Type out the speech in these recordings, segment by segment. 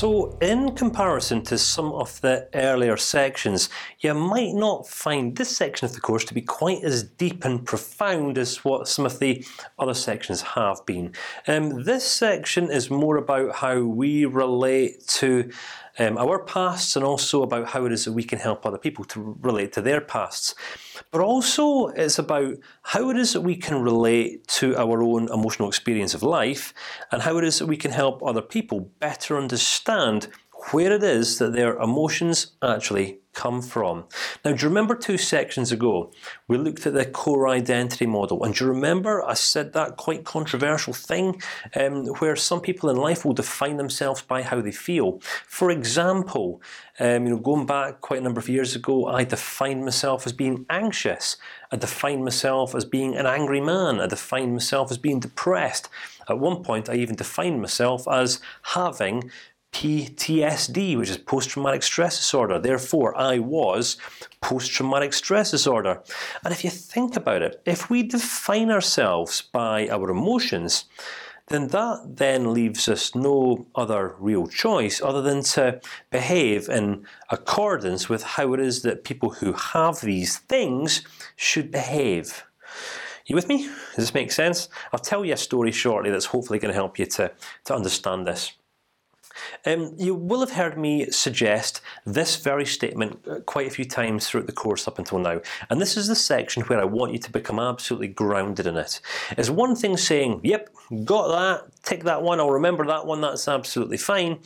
So, in comparison to some of the earlier sections, you might not find this section of the course to be quite as deep and profound as what some of the other sections have been. Um, this section is more about how we relate to um, our pasts, and also about how it is that we can help other people to relate to their pasts. But also, it's about how it is that we can relate to our own emotional experience of life, and how it is that we can help other people better understand where it is that their emotions actually come from. Now, do you remember two sections ago we looked at the core identity model, and do you remember I said that quite controversial thing um, where some people in life will define themselves by how they feel. For example, um, you know, going back quite a number of years ago, I defined myself as being anxious. I defined myself as being an angry man. I defined myself as being depressed. At one point, I even defined myself as having PTSD, which is post-traumatic stress disorder. Therefore, I was post-traumatic stress disorder. And if you think about it, if we define ourselves by our emotions, then that then leaves us no other real choice other than to behave in accordance with how it is that people who have these things should behave. You with me? Does this make sense? I'll tell you a story shortly that's hopefully going to help you to to understand this. Um, you will have heard me suggest this very statement uh, quite a few times throughout the course up until now, and this is the section where I want you to become absolutely grounded in it. it. Is one thing saying, "Yep, got that, tick that one, I'll remember that one, that's absolutely fine,"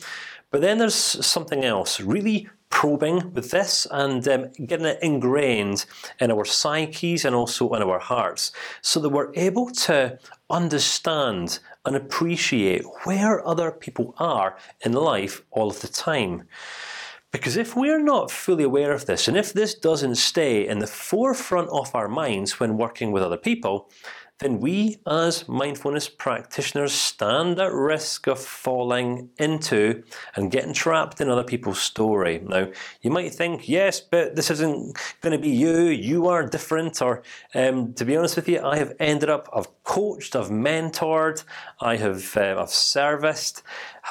but then there's something else, really probing with this and um, getting it ingrained in our psyches and also in our hearts, so that we're able to understand and appreciate where other people are in life all of the time. Because if we're not fully aware of this, and if this doesn't stay in the forefront of our minds when working with other people, then we, as mindfulness practitioners, stand at risk of falling into and getting trapped in other people's story. Now, you might think, yes, but this isn't going to be you. You are different. Or, um, to be honest with you, I have ended up, I've coached, I've mentored, I have, uh, I've serviced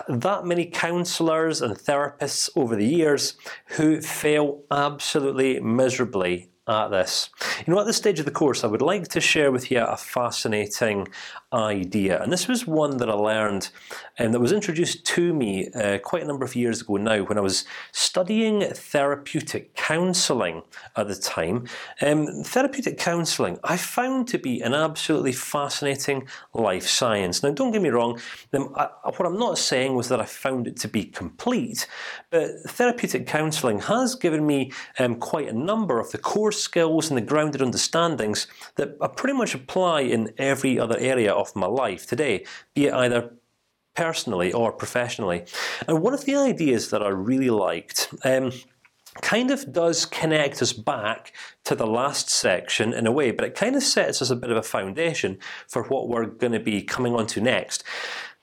that many counselors and therapists over the years who fail absolutely miserably at this. You know, at this stage of the course, I would like to share with you a fascinating idea, and this was one that I learned and that was introduced to me uh, quite a number of years ago now when I was studying therapeutic counselling at the time. Um, therapeutic counselling I found to be an absolutely fascinating life science. Now, don't get me wrong. Um, I, what I'm not saying was that I found it to be complete, but therapeutic counselling has given me um, quite a number of the core skills and the grounded understandings that I pretty much apply in every other area of my life today, be it either personally or professionally. And one of the ideas that I really liked. Um, kind of does connect us back to the last section in a way, but it kind of sets us a bit of a foundation for what we're going to be coming on to next.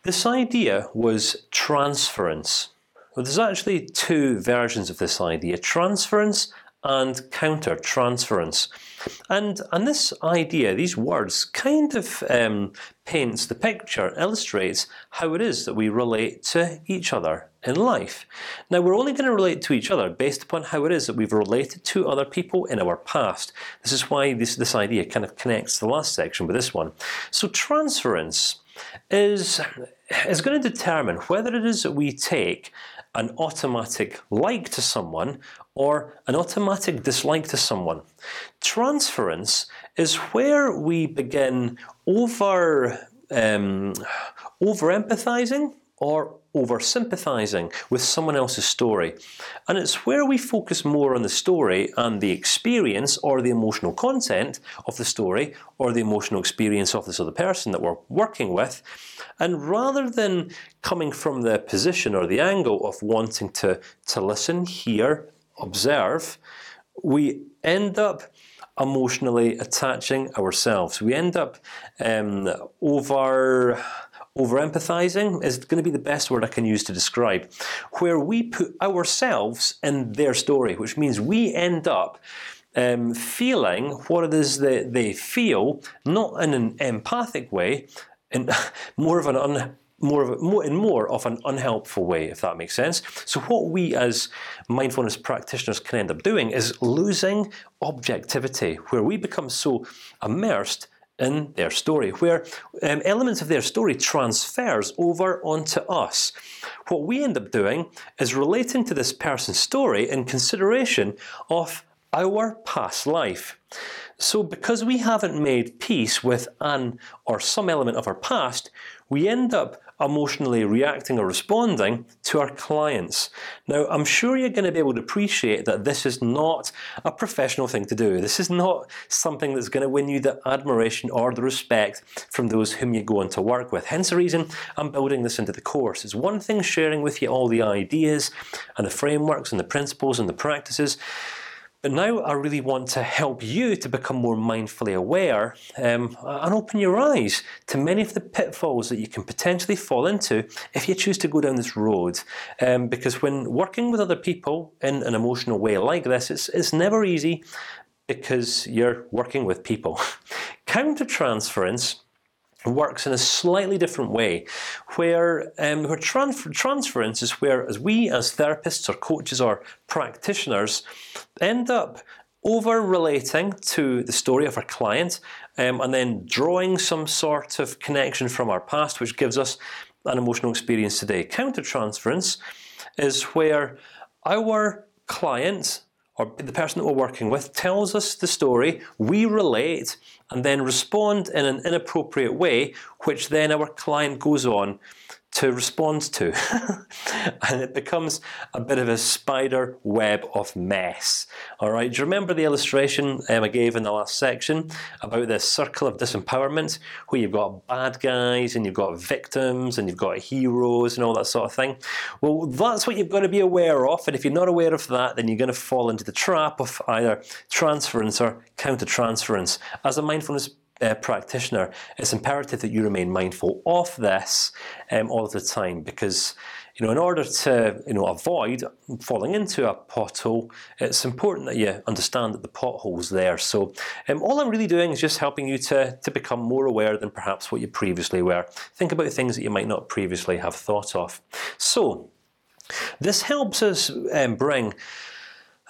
This idea was transference. Well, there's actually two versions of this idea: transference and counter-transference. And and this idea, these words, kind of um, paints the picture, illustrates how it is that we relate to each other in life. Now we're only going to relate to each other based upon how it is that we've related to other people in our past. This is why this this idea kind of connects the last section with this one. So transference is is going to determine whether it is that we take an automatic like to someone or an automatic dislike to someone. Transference is where we begin over um, over empathizing or over sympathizing with someone else's story, and it's where we focus more on the story and the experience or the emotional content of the story or the emotional experience of this other person that we're working with, and rather than coming from the position or the angle of wanting to to listen, hear, observe, we end up emotionally attaching ourselves. We end up um, over over empathizing is going to be the best word I can use to describe, where we put ourselves in their story, which means we end up um, feeling what it is that they feel, not in an empathic way, in more of an un more of a, more in more of an unhelpful way, if that makes sense. So what we as mindfulness practitioners can end up doing is losing objectivity, where we become so immersed in their story, where um, elements of their story transfers over onto us. What we end up doing is relating to this person's story in consideration of our past life. So, because we haven't made peace with an or some element of our past, we end up emotionally reacting or responding to our clients. Now, I'm sure you're going to be able to appreciate that this is not a professional thing to do. This is not something that's going to win you the admiration or the respect from those whom you go on to work with. Hence the reason I'm building this into the course. It's one thing sharing with you all the ideas and the frameworks and the principles and the practices. But now I really want to help you to become more mindfully aware um, and open your eyes to many of the pitfalls that you can potentially fall into if you choose to go down this road. Um, because when working with other people in an emotional way like this, it's it's never easy because you're working with people. Countertransference works in a slightly different way, where um, where transfer, transference is where, as we as therapists or coaches or practitioners, end up over relating to the story of our client, um, and then drawing some sort of connection from our past, which gives us an emotional experience today. Countertransference is where our client or the person that we're working with tells us the story, we relate, and then respond in an inappropriate way, which then our client goes on to respond to, and it becomes a bit of a spider web of mess. All right, do you remember the illustration um, I gave in the last section about this circle of disempowerment, where you've got bad guys and you've got victims and you've got heroes and all that sort of thing? Well, that's what you've got to be aware of, and if you're not aware of that, then you're going to fall into the trap of either transference or countertransference. As a mindfulness uh, practitioner, it's imperative that you remain mindful of this um, all the time because. You know, in order to you know avoid falling into a pothole, it's important that you understand that the pothole's there. So, um, all I'm really doing is just helping you to to become more aware than perhaps what you previously were. Think about things that you might not previously have thought of. So, this helps us um, bring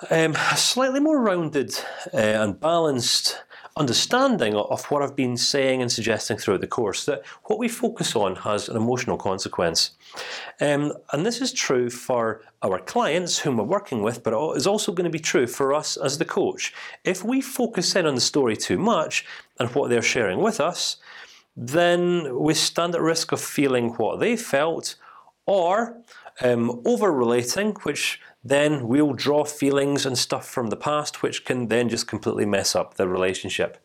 um, a slightly more rounded uh, and balanced understanding of what I've been saying and suggesting throughout the course. That what we focus on has an emotional consequence, um, and this is true for our clients whom we're working with, but it is also going to be true for us as the coach. If we focus in on the story too much and what they're sharing with us, then we stand at risk of feeling what they felt, or um, over relating, which then we'll draw feelings and stuff from the past, which can then just completely mess up the relationship.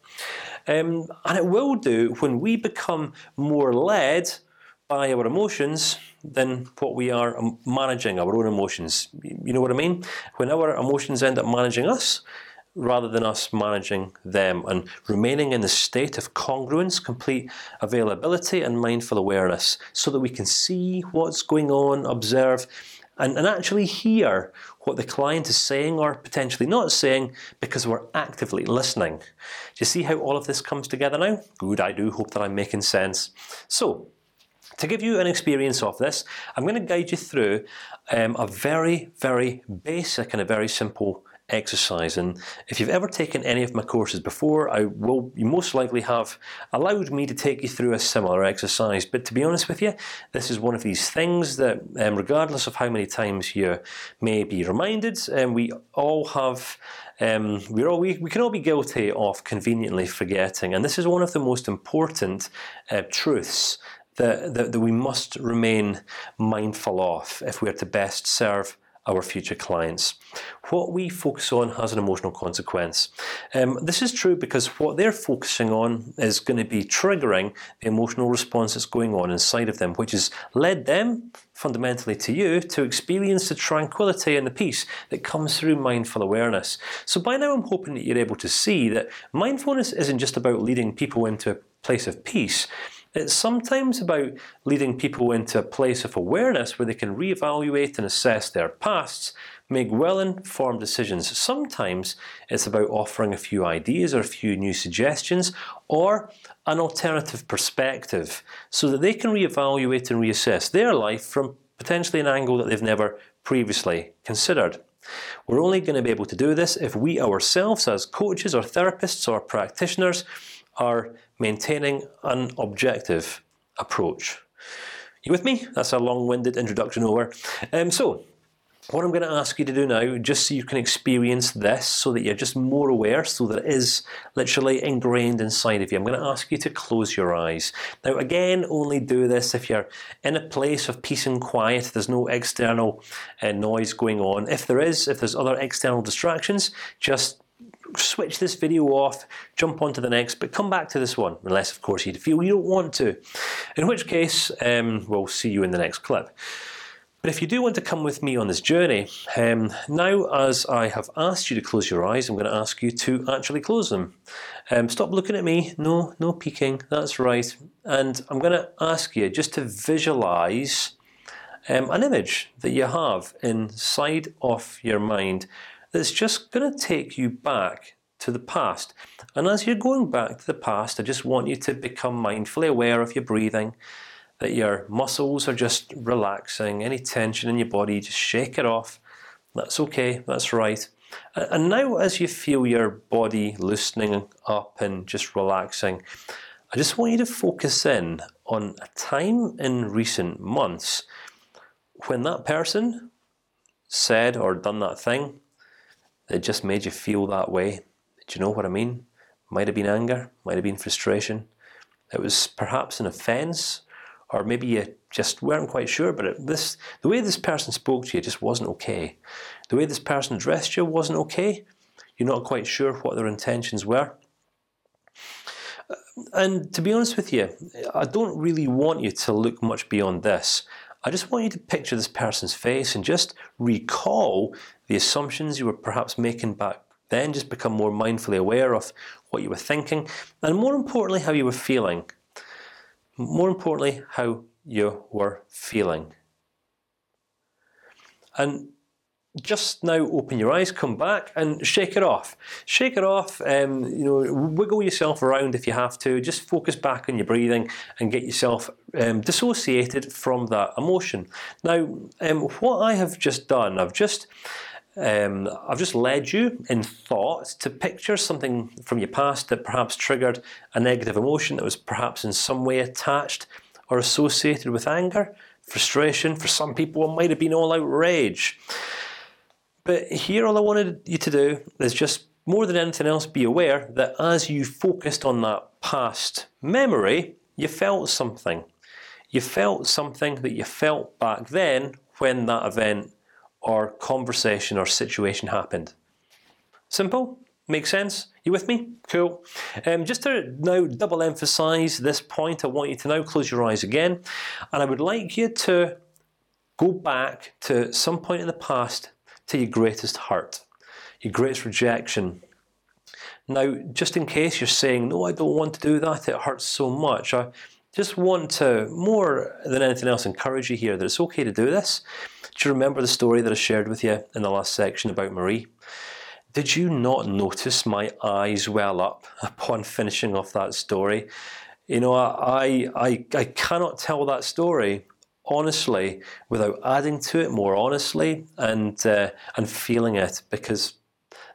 Um, and it will do when we become more led by our emotions than what we are managing our own emotions. You know what I mean? When our emotions end up managing us, rather than us managing them, and remaining in the state of congruence, complete availability, and mindful awareness, so that we can see what's going on, observe, and, and actually hear what the client is saying or potentially not saying because we're actively listening. Do you see how all of this comes together now? Good. I do hope that I'm making sense. So. To give you an experience of this, I'm going to guide you through um, a very, very basic and a very simple exercise. And if you've ever taken any of my courses before, I will you most likely have allowed me to take you through a similar exercise. But to be honest with you, this is one of these things that, um, regardless of how many times you may be reminded, um, we all have. Um, we're all, we, we can all be guilty of conveniently forgetting, and this is one of the most important uh, truths that, that, that we must remain mindful of if we are to best serve our future clients. What we focus on has an emotional consequence. Um, this is true because what they're focusing on is going to be triggering the emotional response that's going on inside of them, which has led them fundamentally to you to experience the tranquility and the peace that comes through mindful awareness. So by now, I'm hoping that you're able to see that mindfulness isn't just about leading people into a place of peace. It's sometimes about leading people into a place of awareness where they can reevaluate and assess their pasts, make well-informed decisions. Sometimes it's about offering a few ideas or a few new suggestions, or an alternative perspective, so that they can reevaluate and reassess their life from potentially an angle that they've never previously considered. We're only going to be able to do this if we ourselves, as coaches or therapists or practitioners, are maintaining an objective approach. You with me? That's a long-winded introduction over. Um, so what I'm going to ask you to do now, just so you can experience this, so that you're just more aware, so that it is literally ingrained inside of you. I'm going to ask you to close your eyes. Now, again, only do this if you're in a place of peace and quiet. There's no external uh, noise going on. If there is, if there's other external distractions, just switch this video off, jump onto the next, but come back to this one, unless, of course, you feel you don't want to. In which case, um, we'll see you in the next clip. But if you do want to come with me on this journey, um, now as I have asked you to close your eyes, I'm going to ask you to actually close them. Um, stop looking at me. No, no peeking. That's right. And I'm going to ask you just to visualize um, an image that you have inside of your mind that's just going to take you back to the past. And as you're going back to the past, I just want you to become mindfully aware of your breathing that your muscles are just relaxing. Any tension in your body, just shake it off. That's okay. That's right. And now, as you feel your body loosening up and just relaxing, I just want you to focus in on a time in recent months when that person said or done that thing that just made you feel that way. Do you know what I mean? Might have been anger, might have been frustration. It was perhaps an offence or maybe you just weren't quite sure. But it, this, the way this person spoke to you just wasn't okay. The way this person addressed you wasn't okay. You're not quite sure what their intentions were. And to be honest with you, I don't really want you to look much beyond this. I just want you to picture this person's face and just recall the assumptions you were perhaps making back then. Just become more mindfully aware of what you were thinking, and more importantly, how you were feeling more importantly, how you were feeling. And just now, open your eyes, come back, and shake it off. Shake it off. Um, you know, wiggle yourself around if you have to. Just focus back on your breathing and get yourself um, dissociated from that emotion. Now, um, what I have just done, I've just um, I've just led you in thought to picture something from your past that perhaps triggered a negative emotion that was perhaps in some way attached or associated with anger, frustration. For some people, it might have been all out rage. But here, all I wanted you to do is just more than anything else, be aware that as you focused on that past memory, you felt something. You felt something that you felt back then when that event or conversation or situation happened. Simple. Makes sense? You with me? Cool. Um, just to now double emphasize this point, I want you to now close your eyes again, and I would like you to go back to some point in the past to your greatest hurt, your greatest rejection. Now, just in case you're saying, "No, I don't want to do that. It hurts so much," I just want to more than anything else encourage you here that it's okay to do this. Do you remember the story that I shared with you in the last section about Marie? Did you not notice my eyes well up upon finishing off that story? You know, I I I cannot tell that story honestly without adding to it more honestly and uh, and feeling it because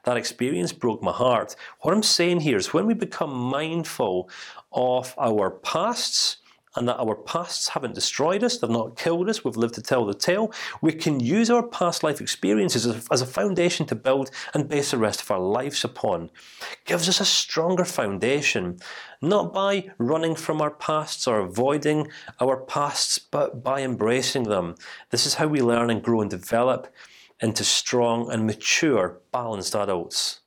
that experience broke my heart. What I'm saying here is when we become mindful of our pasts and that our pasts haven't destroyed us, they've not killed us. We've lived to tell the tale. We can use our past life experiences as a, as a foundation to build and base the rest of our lives upon. Gives us a stronger foundation, not by running from our pasts or avoiding our pasts, but by embracing them. This is how we learn and grow and develop into strong and mature, balanced adults.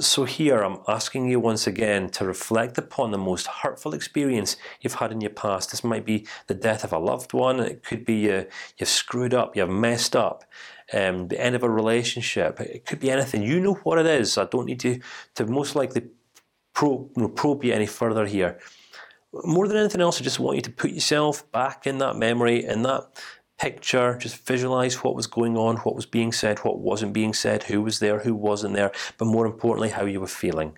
So here I'm asking you once again to reflect upon the most hurtful experience you've had in your past. This might be the death of a loved one. It could be you, you've screwed up, you've messed up, um, the end of a relationship. It could be anything. You know what it is. I don't need to to most likely probe, you probe you any further here. More than anything else, I just want you to put yourself back in that memory, in that picture, just visualize what was going on, what was being said, what wasn't being said, who was there, who wasn't there, but more importantly, how you were feeling.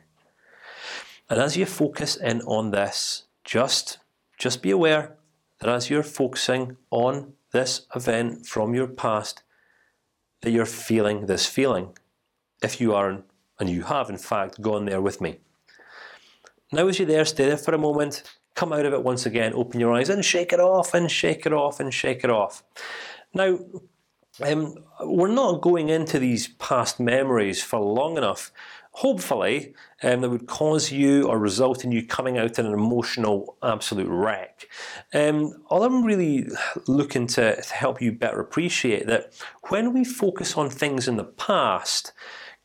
And as you focus in on this, just just be aware that as you're focusing on this event from your past, that you're feeling this feeling. If you are, and you have in fact gone there with me. Now, as you're there, stay there for a moment. Come out of it once again. Open your eyes and shake it off, and shake it off, and shake it off. Now, um, we're not going into these past memories for long enough hopefully, um, that would cause you or result in you coming out in an emotional absolute wreck. Um, all I'm really looking to, to help you better appreciate that when we focus on things in the past,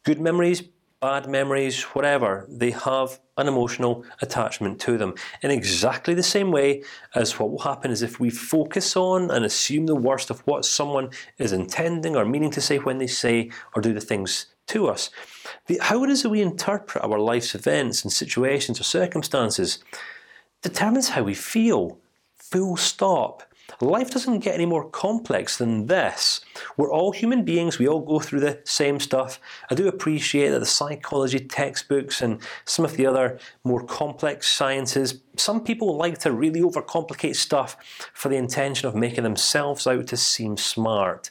good memories, bad memories, whatever, they have an emotional attachment to them. In exactly the same way as what will happen is if we focus on and assume the worst of what someone is intending or meaning to say when they say or do the things to us. The, how it is that we interpret our life's events and situations or circumstances determines how we feel. Full stop. Life doesn't get any more complex than this. We're all human beings. We all go through the same stuff. I do appreciate that the psychology textbooks and some of the other more complex sciences. Some people like to really overcomplicate stuff for the intention of making themselves out to seem smart.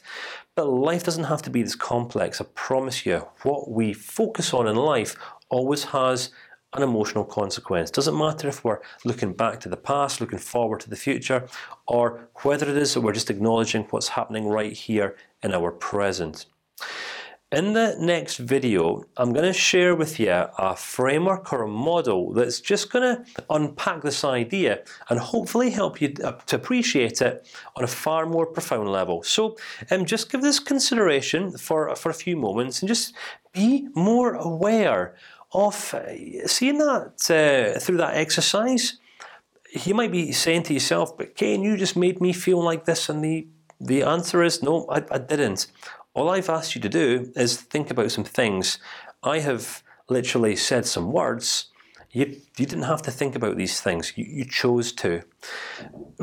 But life doesn't have to be this complex. I promise you. What we focus on in life always has an emotional consequence. Doesn't matter if we're looking back to the past, looking forward to the future, or whether it is that we're just acknowledging what's happening right here in our present. In the next video, I'm going to share with you a framework or a model that's just going to unpack this idea and hopefully help you uh, to appreciate it on a far more profound level. So, um, just give this consideration for for a few moments and just be more aware of uh, seeing that uh, through that exercise. You might be saying to yourself, "But Kane, you just made me feel like this," and the the answer is no, I, I didn't. All I've asked you to do is think about some things. I have literally said some words. You you didn't have to think about these things. You, you chose to,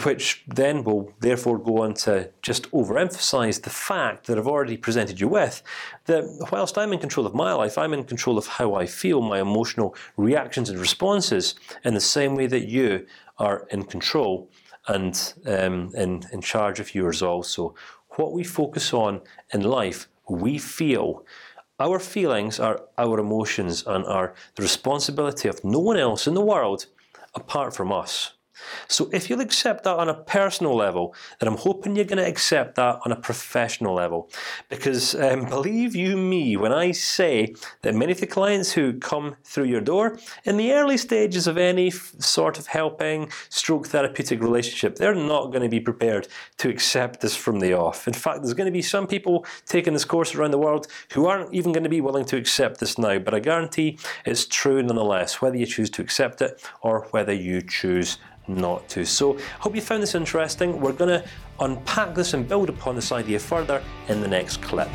which then will therefore go on to just overemphasize the fact that I've already presented you with that whilst I'm in control of my life, I'm in control of how I feel, my emotional reactions and responses, in the same way that you are in control and um, in in charge of yours also what we focus on in life, we feel. Our feelings are our emotions and are the responsibility of no one else in the world apart from us. So if you'll accept that on a personal level, then I'm hoping you're going to accept that on a professional level, because um, believe you me when I say that many of the clients who come through your door in the early stages of any sort of helping stroke therapeutic relationship, they're not going to be prepared to accept this from the off. In fact, there's going to be some people taking this course around the world who aren't even going to be willing to accept this now. But I guarantee it's true nonetheless, whether you choose to accept it or whether you choose not to. So, hope you found this interesting. We're going to unpack this and build upon this idea further in the next clip.